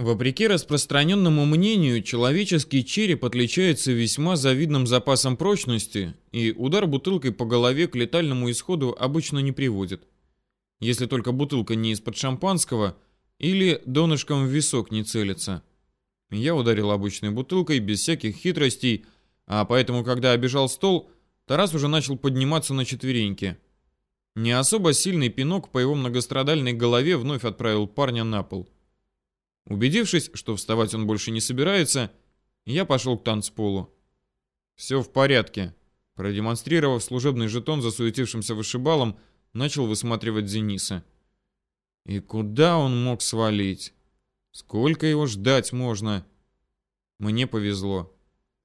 Вопреки распространенному мнению, человеческий череп отличается весьма завидным запасом прочности, и удар бутылкой по голове к летальному исходу обычно не приводит. Если только бутылка не из-под шампанского или донышком в висок не целится. Я ударил обычной бутылкой, без всяких хитростей, а поэтому, когда обежал стол, Тарас уже начал подниматься на четвереньки. Не особо сильный пинок по его многострадальной голове вновь отправил парня на пол. Убедившись, что вставать он больше не собирается, я пошел к танцполу. Все в порядке. Продемонстрировав служебный жетон засуетившимся вышибалом, начал высматривать Дениса. И куда он мог свалить? Сколько его ждать можно? Мне повезло.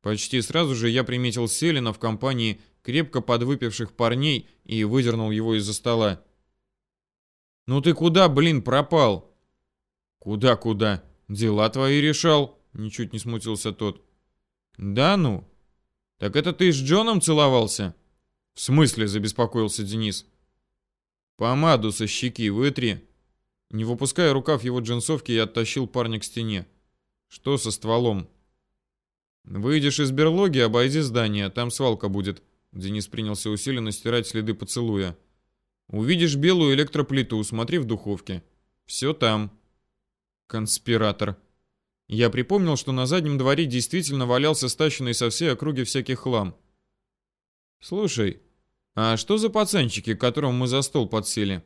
Почти сразу же я приметил Селина в компании крепко подвыпивших парней и выдернул его из-за стола. «Ну ты куда, блин, пропал?» «Куда-куда? Дела твои решал?» Ничуть не смутился тот. «Да ну? Так это ты с Джоном целовался?» «В смысле?» – забеспокоился Денис. «Помаду со щеки вытри». Не выпуская рукав его джинсовки, я оттащил парня к стене. «Что со стволом?» «Выйдешь из берлоги, обойди здание, там свалка будет». Денис принялся усиленно стирать следы поцелуя. «Увидишь белую электроплиту, смотри в духовке. Все там». Конспиратор. Я припомнил, что на заднем дворе действительно валялся стащенный со всей округи всякий хлам. Слушай, а что за пацанчики, к которым мы за стол подсели?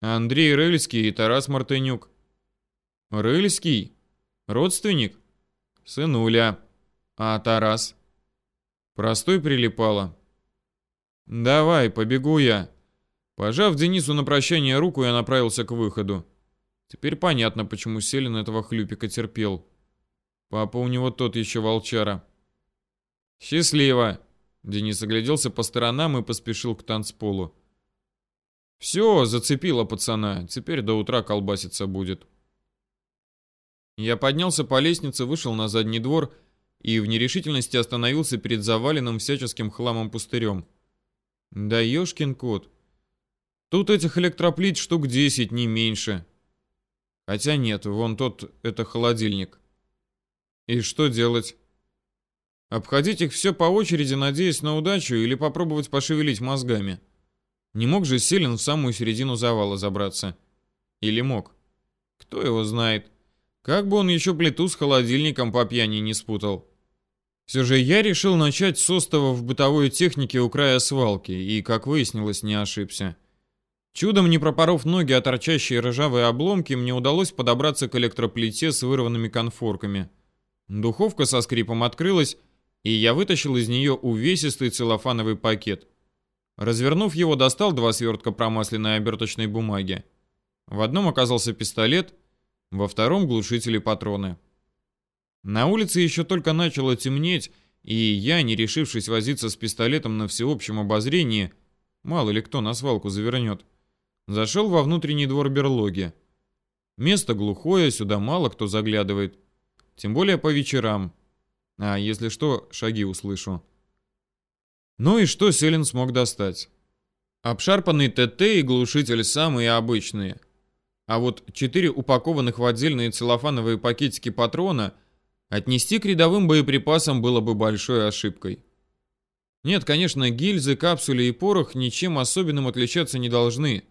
Андрей Рыльский и Тарас Мартынюк. Рыльский? Родственник? Сынуля. А Тарас? Простой прилипало. Давай, побегу я. Пожав Денису на прощание руку, я направился к выходу. Теперь понятно, почему Селин этого хлюпика терпел. Папа у него тот еще волчара. Счастливо. Денис огляделся по сторонам и поспешил к танцполу. Все, зацепило пацана. Теперь до утра колбаситься будет. Я поднялся по лестнице, вышел на задний двор и в нерешительности остановился перед заваленным всяческим хламом пустырем. Да ёшкин кот. Тут этих электроплит штук 10, не меньше. Хотя нет, вон тот, это холодильник. И что делать? Обходить их все по очереди, надеясь на удачу, или попробовать пошевелить мозгами? Не мог же Селин в самую середину завала забраться? Или мог? Кто его знает? Как бы он еще плиту с холодильником по пьяни не спутал. Все же я решил начать с остова в бытовой технике у края свалки, и, как выяснилось, не ошибся. Чудом не пропоров ноги о торчащие ржавые обломки, мне удалось подобраться к электроплите с вырванными конфорками. Духовка со скрипом открылась, и я вытащил из нее увесистый целлофановый пакет. Развернув его, достал два свертка промасленной оберточной бумаги. В одном оказался пистолет, во втором глушители патроны. На улице еще только начало темнеть, и я, не решившись возиться с пистолетом на всеобщем обозрении, мало ли кто на свалку завернет, Зашел во внутренний двор берлоги. Место глухое, сюда мало кто заглядывает. Тем более по вечерам. А если что, шаги услышу. Ну и что Селин смог достать? Обшарпанный ТТ и глушитель самые обычные. А вот четыре упакованных в отдельные целлофановые пакетики патрона отнести к рядовым боеприпасам было бы большой ошибкой. Нет, конечно, гильзы, капсули и порох ничем особенным отличаться не должны.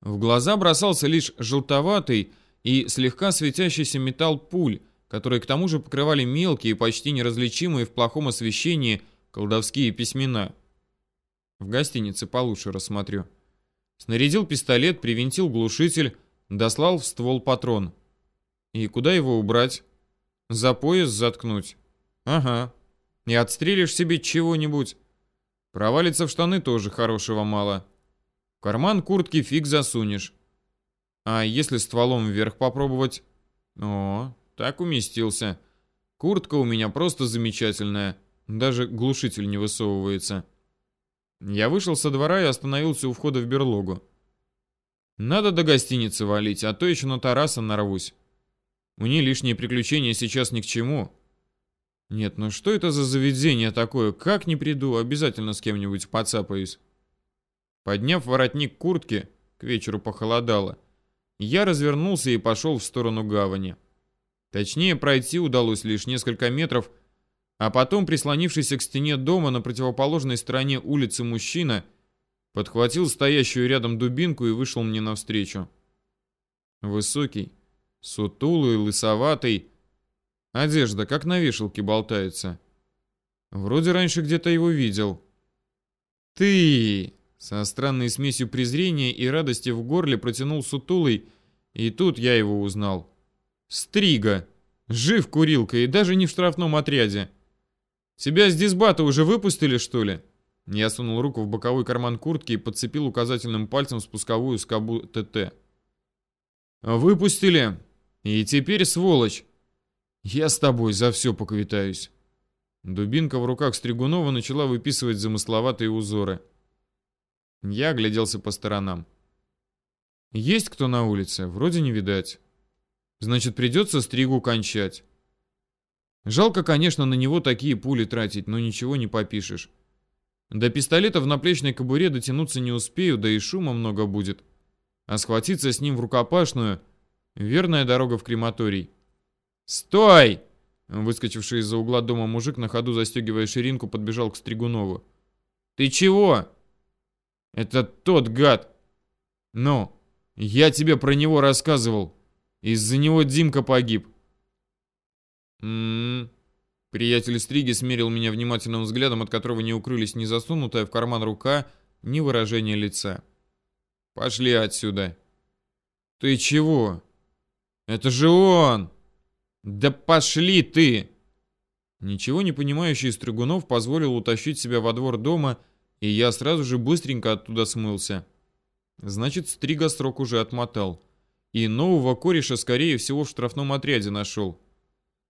В глаза бросался лишь желтоватый и слегка светящийся металл пуль, которые к тому же покрывали мелкие, почти неразличимые в плохом освещении колдовские письмена. В гостинице получше рассмотрю. Снарядил пистолет, привинтил глушитель, дослал в ствол патрон. И куда его убрать? За пояс заткнуть? Ага. И отстрелишь себе чего-нибудь. Провалиться в штаны тоже хорошего мало. Карман куртки фиг засунешь. А если стволом вверх попробовать? О, так уместился. Куртка у меня просто замечательная. Даже глушитель не высовывается. Я вышел со двора и остановился у входа в берлогу. Надо до гостиницы валить, а то еще на Тараса нарвусь. Мне лишние приключения сейчас ни к чему. Нет, ну что это за заведение такое? Как не приду, обязательно с кем-нибудь поцапаюсь. Подняв воротник куртки, к вечеру похолодало, я развернулся и пошел в сторону гавани. Точнее, пройти удалось лишь несколько метров, а потом прислонившийся к стене дома на противоположной стороне улицы мужчина подхватил стоящую рядом дубинку и вышел мне навстречу. Высокий, сутулый, лысоватый. Одежда как на вешалке болтается. Вроде раньше где-то его видел. «Ты!» Со странной смесью презрения и радости в горле протянул сутулый, и тут я его узнал. Стрига. Жив курилка и даже не в штрафном отряде. Тебя с дисбата уже выпустили, что ли? Я сунул руку в боковой карман куртки и подцепил указательным пальцем спусковую скобу ТТ. Выпустили. И теперь, сволочь, я с тобой за все поквитаюсь. Дубинка в руках Стригунова начала выписывать замысловатые узоры. Я огляделся по сторонам. Есть кто на улице? Вроде не видать. Значит, придется стригу кончать. Жалко, конечно, на него такие пули тратить, но ничего не попишешь. До пистолета в наплечной кобуре дотянуться не успею, да и шума много будет. А схватиться с ним в рукопашную — верная дорога в крематорий. «Стой!» Выскочивший из-за угла дома мужик, на ходу застегивая ширинку, подбежал к Стригунову. «Ты чего?» «Это тот гад!» «Ну, я тебе про него рассказывал. Из-за него Димка погиб. Ммм. Приятель Стриги смерил меня внимательным взглядом, от которого не укрылись ни засунутая в карман рука, ни выражение лица. Пошли отсюда. Ты чего? Это же он! Да пошли ты! Ничего не понимающий Стригунов позволил утащить себя во двор дома, и я сразу же быстренько оттуда смылся. Значит, Стрига срок уже отмотал. И нового кореша, скорее всего, в штрафном отряде нашел.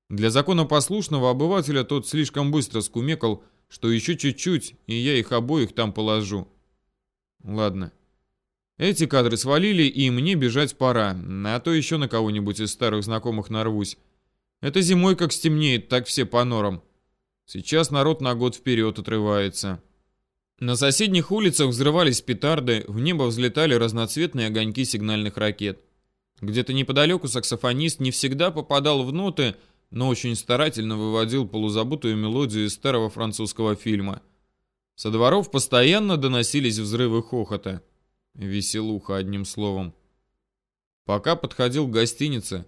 Для законопослушного обывателя тот слишком быстро скумекал, что еще чуть-чуть, и я их обоих там положу. Ладно. Эти кадры свалили, и мне бежать пора, а то еще на кого-нибудь из старых знакомых нарвусь. Это зимой как стемнеет, так все по норам. Сейчас народ на год вперед отрывается. На соседних улицах взрывались петарды, в небо взлетали разноцветные огоньки сигнальных ракет. Где-то неподалеку саксофонист не всегда попадал в ноты, но очень старательно выводил полузабутую мелодию из старого французского фильма. Со дворов постоянно доносились взрывы хохота. Веселуха, одним словом. Пока подходил к гостинице,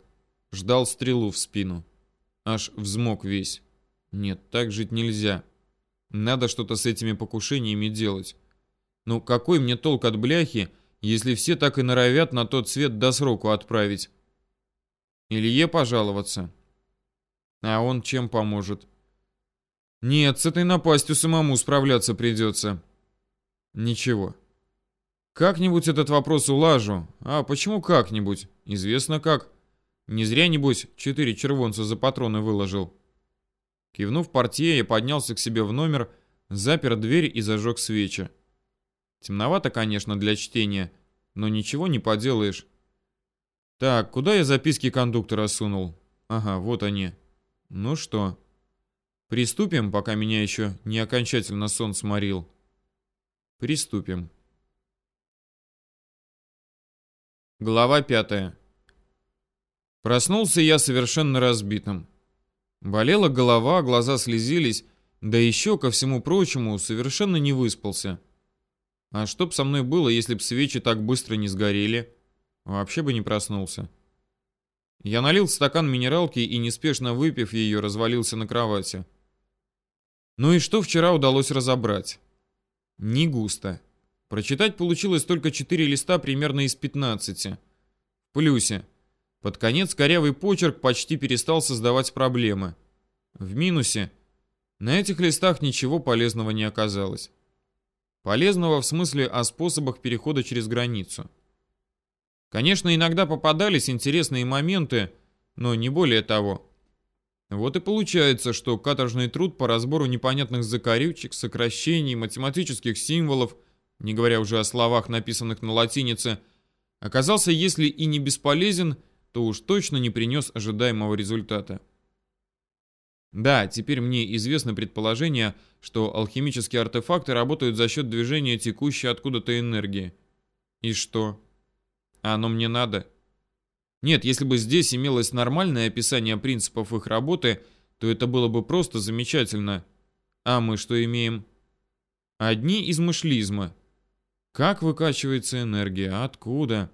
ждал стрелу в спину. Аж взмок весь. Нет, так жить нельзя. Надо что-то с этими покушениями делать. Ну какой мне толк от бляхи, если все так и норовят на тот свет до сроку отправить. Илье пожаловаться. А он чем поможет? Нет, с этой напастью самому справляться придется. Ничего. Как-нибудь этот вопрос улажу. А почему как-нибудь? Известно как. Не зря, небось, четыре червонца за патроны выложил. Кивнув портье, я поднялся к себе в номер, запер дверь и зажег свечи. Темновато, конечно, для чтения, но ничего не поделаешь. Так, куда я записки кондуктора сунул? Ага, вот они. Ну что, приступим, пока меня еще не окончательно сон сморил? Приступим. Глава пятая. Проснулся я совершенно разбитым. Болела голова, глаза слезились, да еще, ко всему прочему, совершенно не выспался. А что б со мной было, если б свечи так быстро не сгорели? Вообще бы не проснулся. Я налил стакан минералки и, неспешно выпив ее, развалился на кровати. Ну и что вчера удалось разобрать? Не густо. Прочитать получилось только 4 листа примерно из 15. В плюсе. Под конец корявый почерк почти перестал создавать проблемы. В минусе. На этих листах ничего полезного не оказалось. Полезного в смысле о способах перехода через границу. Конечно, иногда попадались интересные моменты, но не более того. Вот и получается, что каторжный труд по разбору непонятных закорючек, сокращений, математических символов, не говоря уже о словах, написанных на латинице, оказался, если и не бесполезен, то уж точно не принес ожидаемого результата. Да, теперь мне известно предположение, что алхимические артефакты работают за счет движения текущей откуда-то энергии. И что? А оно мне надо? Нет, если бы здесь имелось нормальное описание принципов их работы, то это было бы просто замечательно. А мы что имеем? Одни измышлизмы. Как выкачивается энергия? Откуда?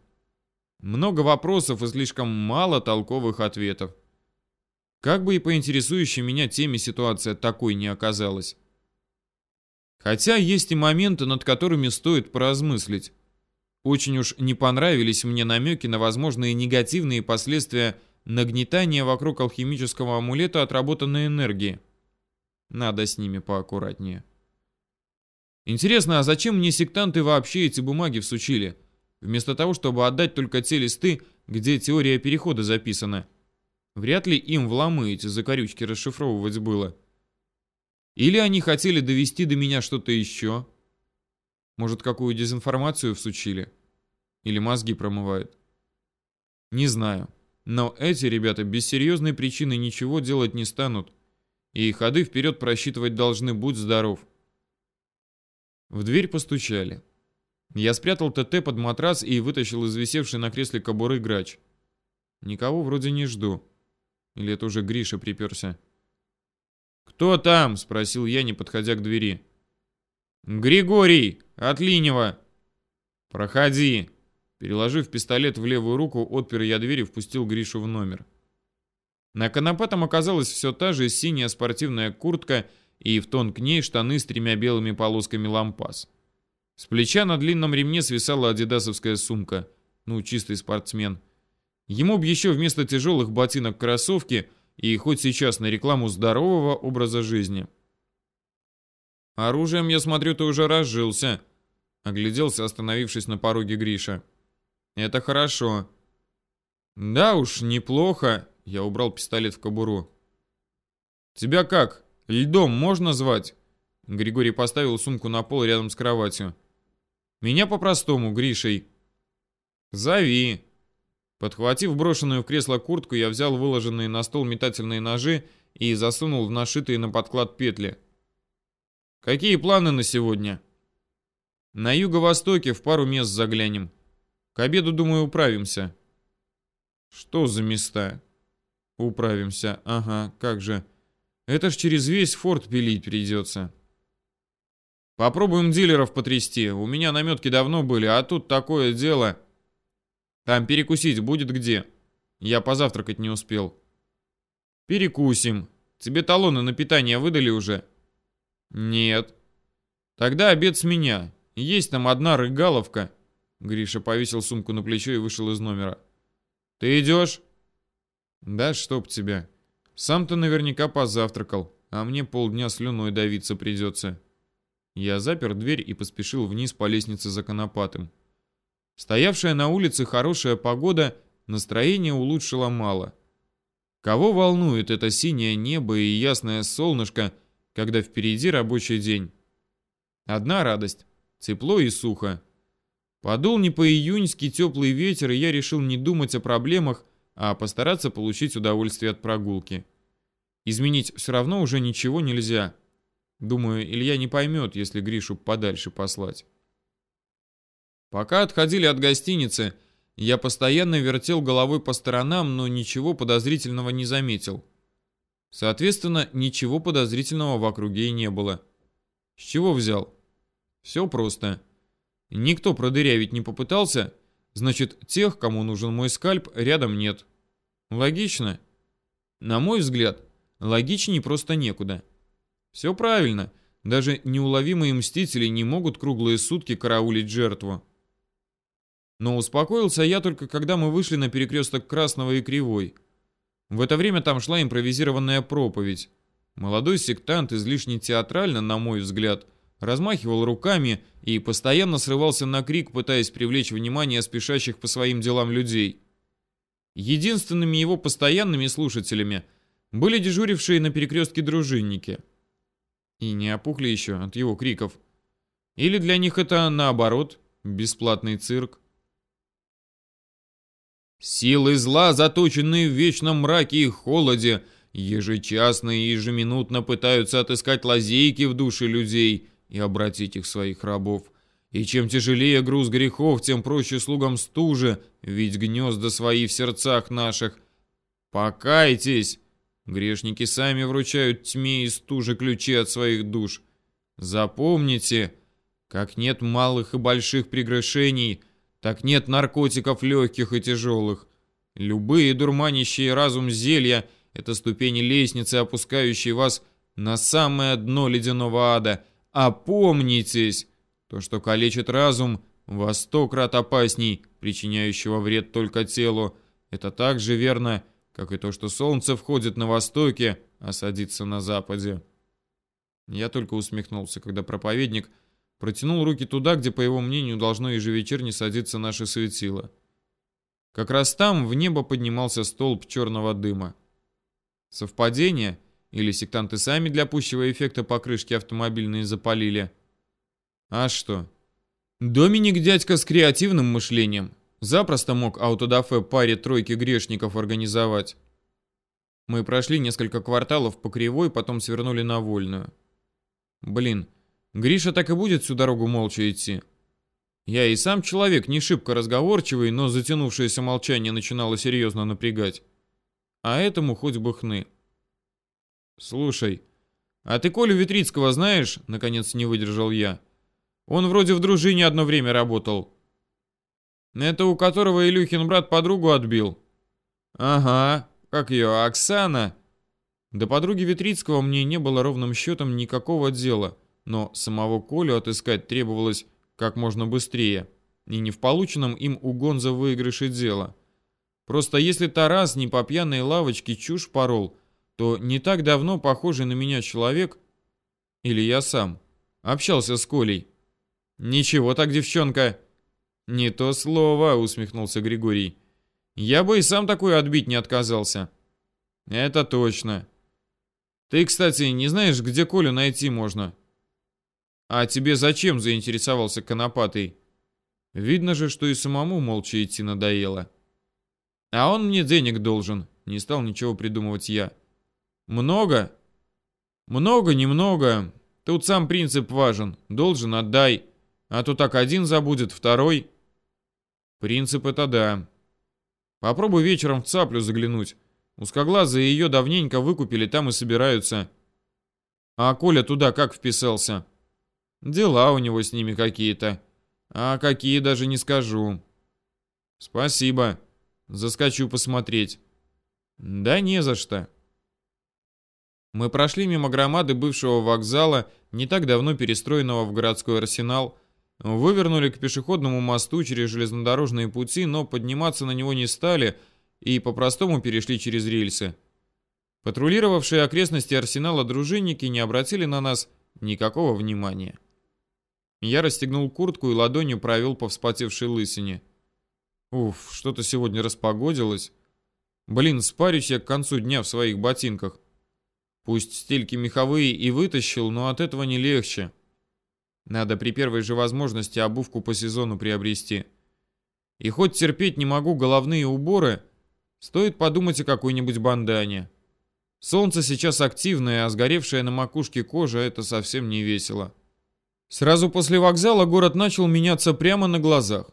Много вопросов и слишком мало толковых ответов. Как бы и по интересующей меня теме ситуация такой не оказалась. Хотя есть и моменты, над которыми стоит поразмыслить. Очень уж не понравились мне намеки на возможные негативные последствия нагнетания вокруг алхимического амулета отработанной энергии. Надо с ними поаккуратнее. Интересно, а зачем мне сектанты вообще эти бумаги всучили? Вместо того, чтобы отдать только те листы, где теория перехода записана. Вряд ли им в ломы эти закорючки расшифровывать было. Или они хотели довести до меня что-то еще? Может, какую дезинформацию всучили? Или мозги промывают? Не знаю. Но эти ребята без серьезной причины ничего делать не станут. И ходы вперед просчитывать должны, будь здоров. В дверь постучали. Я спрятал ТТ под матрас и вытащил из висевшей на кресле кобуры грач. Никого вроде не жду. Или это уже Гриша приперся? «Кто там?» — спросил я, не подходя к двери. «Григорий! От Линева!» «Проходи!» Переложив пистолет в левую руку, отпер я дверь и впустил Гришу в номер. На конопатом оказалась все та же синяя спортивная куртка и в тон к ней штаны с тремя белыми полосками лампас. С плеча на длинном ремне свисала адидасовская сумка. Ну, чистый спортсмен. Ему б еще вместо тяжелых ботинок кроссовки – и хоть сейчас на рекламу здорового образа жизни. «Оружием, я смотрю, ты уже разжился», — огляделся, остановившись на пороге Гриша. «Это хорошо». «Да уж, неплохо», — я убрал пистолет в кобуру. «Тебя как, льдом можно звать?» Григорий поставил сумку на пол рядом с кроватью. «Меня по-простому, Гришей». «Зови», Подхватив брошенную в кресло куртку, я взял выложенные на стол метательные ножи и засунул в нашитые на подклад петли. «Какие планы на сегодня?» «На юго-востоке в пару мест заглянем. К обеду, думаю, управимся». «Что за места?» «Управимся. Ага, как же. Это ж через весь форт пилить придется». «Попробуем дилеров потрясти. У меня наметки давно были, а тут такое дело...» Там перекусить будет где? Я позавтракать не успел. Перекусим. Тебе талоны на питание выдали уже? Нет. Тогда обед с меня. Есть там одна рыгаловка. Гриша повесил сумку на плечо и вышел из номера. Ты идешь? Да чтоб тебя. Сам ты наверняка позавтракал, а мне полдня слюной давиться придется. Я запер дверь и поспешил вниз по лестнице за конопатым. Стоявшая на улице хорошая погода настроение улучшила мало. Кого волнует это синее небо и ясное солнышко, когда впереди рабочий день? Одна радость — тепло и сухо. Подул не по-июньски теплый ветер, и я решил не думать о проблемах, а постараться получить удовольствие от прогулки. Изменить все равно уже ничего нельзя. Думаю, Илья не поймет, если Гришу подальше послать. Пока отходили от гостиницы, я постоянно вертел головой по сторонам, но ничего подозрительного не заметил. Соответственно, ничего подозрительного в округе и не было. С чего взял? Все просто. Никто продырявить не попытался, значит, тех, кому нужен мой скальп, рядом нет. Логично? На мой взгляд, логичнее просто некуда. Все правильно. Даже неуловимые мстители не могут круглые сутки караулить жертву. Но успокоился я только, когда мы вышли на перекресток Красного и Кривой. В это время там шла импровизированная проповедь. Молодой сектант, излишне театрально, на мой взгляд, размахивал руками и постоянно срывался на крик, пытаясь привлечь внимание спешащих по своим делам людей. Единственными его постоянными слушателями были дежурившие на перекрестке дружинники. И не опухли еще от его криков. Или для них это, наоборот, бесплатный цирк. Силы зла, заточенные в вечном мраке и холоде, ежечасно и ежеминутно пытаются отыскать лазейки в душе людей и обратить их своих рабов. И чем тяжелее груз грехов, тем проще слугам стужи, ведь гнезда свои в сердцах наших. Покайтесь! Грешники сами вручают тьме и стуже ключи от своих душ. Запомните, как нет малых и больших прегрешений, так нет наркотиков легких и тяжелых. Любые дурманящие разум зелья — это ступени лестницы, опускающие вас на самое дно ледяного ада. Опомнитесь! То, что калечит разум, во сто крат опасней, причиняющего вред только телу. Это так же верно, как и то, что солнце входит на востоке, а садится на западе. Я только усмехнулся, когда проповедник протянул руки туда, где, по его мнению, должно ежевечерне садиться наше светило. Как раз там в небо поднимался столб черного дыма. Совпадение? Или сектанты сами для пущего эффекта покрышки автомобильные запалили? А что? Доминик дядька с креативным мышлением. Запросто мог аутодафе паре тройки грешников организовать. Мы прошли несколько кварталов по кривой, потом свернули на вольную. Блин, Гриша так и будет всю дорогу молча идти. Я и сам человек не шибко разговорчивый, но затянувшееся молчание начинало серьезно напрягать. А этому хоть бы хны. Слушай, а ты Колю Витрицкого знаешь? Наконец не выдержал я. Он вроде в дружине одно время работал. Это у которого Илюхин брат подругу отбил. Ага, как ее, Оксана? До подруги Витрицкого мне не было ровным счетом никакого дела, но самого Колю отыскать требовалось как можно быстрее, и не в полученном им у Гонза выигрыше дело. Просто если Тарас не по пьяной лавочке чушь порол, то не так давно похожий на меня человек, или я сам, общался с Колей. «Ничего так, девчонка!» «Не то слово», — усмехнулся Григорий. «Я бы и сам такое отбить не отказался». «Это точно. Ты, кстати, не знаешь, где Колю найти можно?» «А тебе зачем?» — заинтересовался Конопатый. «Видно же, что и самому молча идти надоело». «А он мне денег должен», — не стал ничего придумывать я. «Много?» «Много, немного. Тут сам принцип важен. Должен — отдай. А то так один забудет, второй...» «Принцип это да. Попробуй вечером в цаплю заглянуть. Узкоглазые ее давненько выкупили, там и собираются. А Коля туда как вписался?» Дела у него с ними какие-то. А какие даже не скажу. Спасибо. Заскочу посмотреть. Да не за что. Мы прошли мимо громады бывшего вокзала, не так давно перестроенного в городской арсенал, вывернули к пешеходному мосту через железнодорожные пути, но подниматься на него не стали и по-простому перешли через рельсы. Патрулировавшие окрестности арсенала дружинники не обратили на нас никакого внимания. Я расстегнул куртку и ладонью провел по вспотевшей лысине. Уф, что-то сегодня распогодилось. Блин, спарюсь я к концу дня в своих ботинках. Пусть стельки меховые и вытащил, но от этого не легче. Надо при первой же возможности обувку по сезону приобрести. И хоть терпеть не могу головные уборы, стоит подумать о какой-нибудь бандане. Солнце сейчас активное, а сгоревшая на макушке кожа — это совсем не весело. Сразу после вокзала город начал меняться прямо на глазах.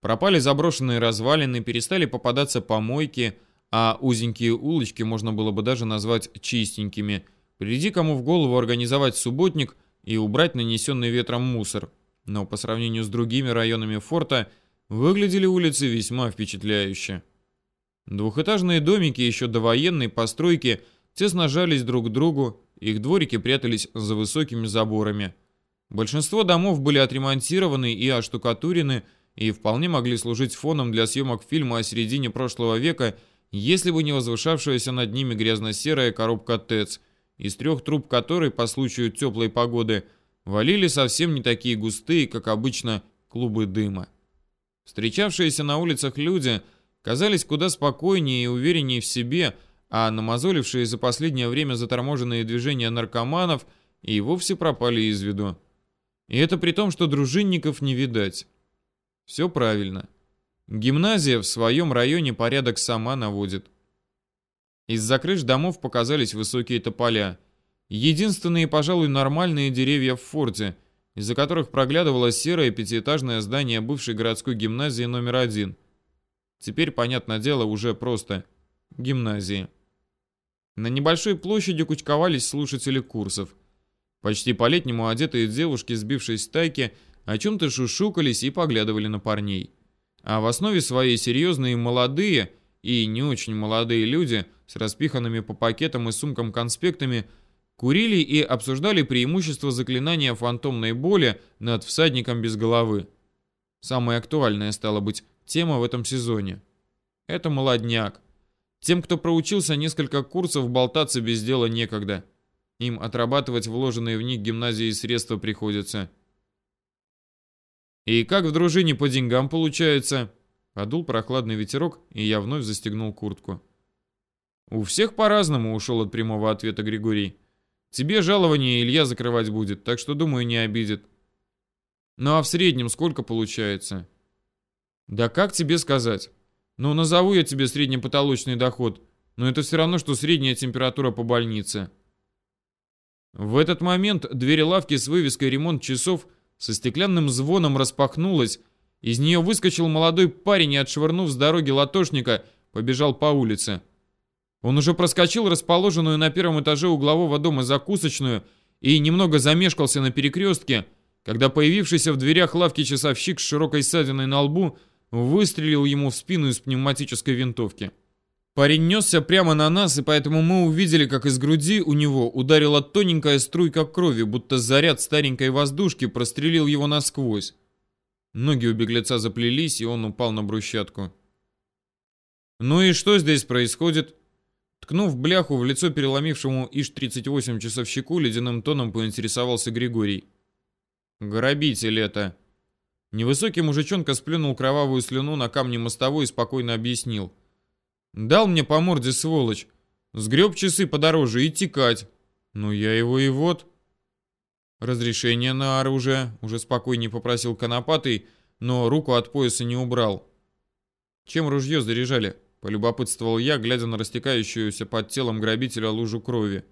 Пропали заброшенные развалины, перестали попадаться помойки, а узенькие улочки можно было бы даже назвать чистенькими. Приди кому в голову организовать субботник и убрать нанесенный ветром мусор. Но по сравнению с другими районами форта, выглядели улицы весьма впечатляюще. Двухэтажные домики еще до военной постройки тесно жались друг к другу, их дворики прятались за высокими заборами – Большинство домов были отремонтированы и оштукатурены, и вполне могли служить фоном для съемок фильма о середине прошлого века, если бы не возвышавшаяся над ними грязно-серая коробка ТЭЦ, из трех труб которой, по случаю теплой погоды, валили совсем не такие густые, как обычно, клубы дыма. Встречавшиеся на улицах люди казались куда спокойнее и увереннее в себе, а намазолившие за последнее время заторможенные движения наркоманов и вовсе пропали из виду. И это при том, что дружинников не видать. Все правильно. Гимназия в своем районе порядок сама наводит. Из-за крыш домов показались высокие тополя. Единственные, пожалуй, нормальные деревья в форте, из-за которых проглядывало серое пятиэтажное здание бывшей городской гимназии номер один. Теперь, понятное дело, уже просто гимназии. На небольшой площади кучковались слушатели курсов. Почти по-летнему одетые девушки, сбившись с тайки, о чем-то шушукались и поглядывали на парней. А в основе своей серьезные молодые и не очень молодые люди с распиханными по пакетам и сумкам конспектами курили и обсуждали преимущества заклинания фантомной боли над всадником без головы. Самая актуальная, стала быть, тема в этом сезоне. Это молодняк. Тем, кто проучился несколько курсов, болтаться без дела некогда. Им отрабатывать вложенные в них гимназии средства приходится. «И как в дружине по деньгам получается?» Подул прохладный ветерок, и я вновь застегнул куртку. «У всех по-разному», — ушел от прямого ответа Григорий. «Тебе жалование Илья закрывать будет, так что, думаю, не обидит». «Ну а в среднем сколько получается?» «Да как тебе сказать? Ну, назову я тебе среднепотолочный доход, но это все равно, что средняя температура по больнице». В этот момент дверь лавки с вывеской «Ремонт часов» со стеклянным звоном распахнулась, из нее выскочил молодой парень и, отшвырнув с дороги латошника, побежал по улице. Он уже проскочил расположенную на первом этаже углового дома закусочную и немного замешкался на перекрестке, когда появившийся в дверях лавки часовщик с широкой ссадиной на лбу выстрелил ему в спину из пневматической винтовки. Парень несся прямо на нас, и поэтому мы увидели, как из груди у него ударила тоненькая струйка крови, будто заряд старенькой воздушки прострелил его насквозь. Ноги у беглеца заплелись, и он упал на брусчатку. «Ну и что здесь происходит?» Ткнув бляху в лицо переломившему ИШ-38 часовщику, ледяным тоном поинтересовался Григорий. «Грабитель это!» Невысокий мужичонка сплюнул кровавую слюну на камне мостовой и спокойно объяснил. «Дал мне по морде, сволочь. Сгреб часы подороже и текать. Ну я его и вот...» «Разрешение на оружие», — уже спокойнее попросил Конопатый, но руку от пояса не убрал. «Чем ружье заряжали?» — полюбопытствовал я, глядя на растекающуюся под телом грабителя лужу крови.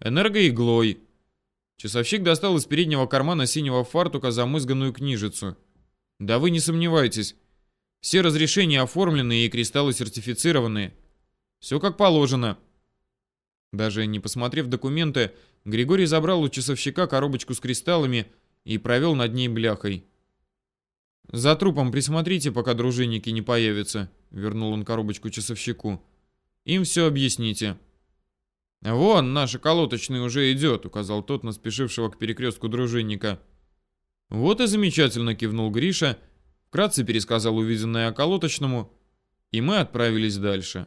«Энергоиглой», Часовщик достал из переднего кармана синего фартука замызганную книжицу. Да вы не сомневайтесь. Все разрешения оформлены и кристаллы сертифицированные. Все как положено. Даже не посмотрев документы, Григорий забрал у часовщика коробочку с кристаллами и провел над ней бляхой. «За трупом присмотрите, пока дружинники не появятся», — вернул он коробочку часовщику. «Им все объясните». «Вон, наш околоточный уже идет», — указал тот на спешившего к перекрестку дружинника. «Вот и замечательно», — кивнул Гриша, вкратце пересказал увиденное околоточному, и мы отправились дальше.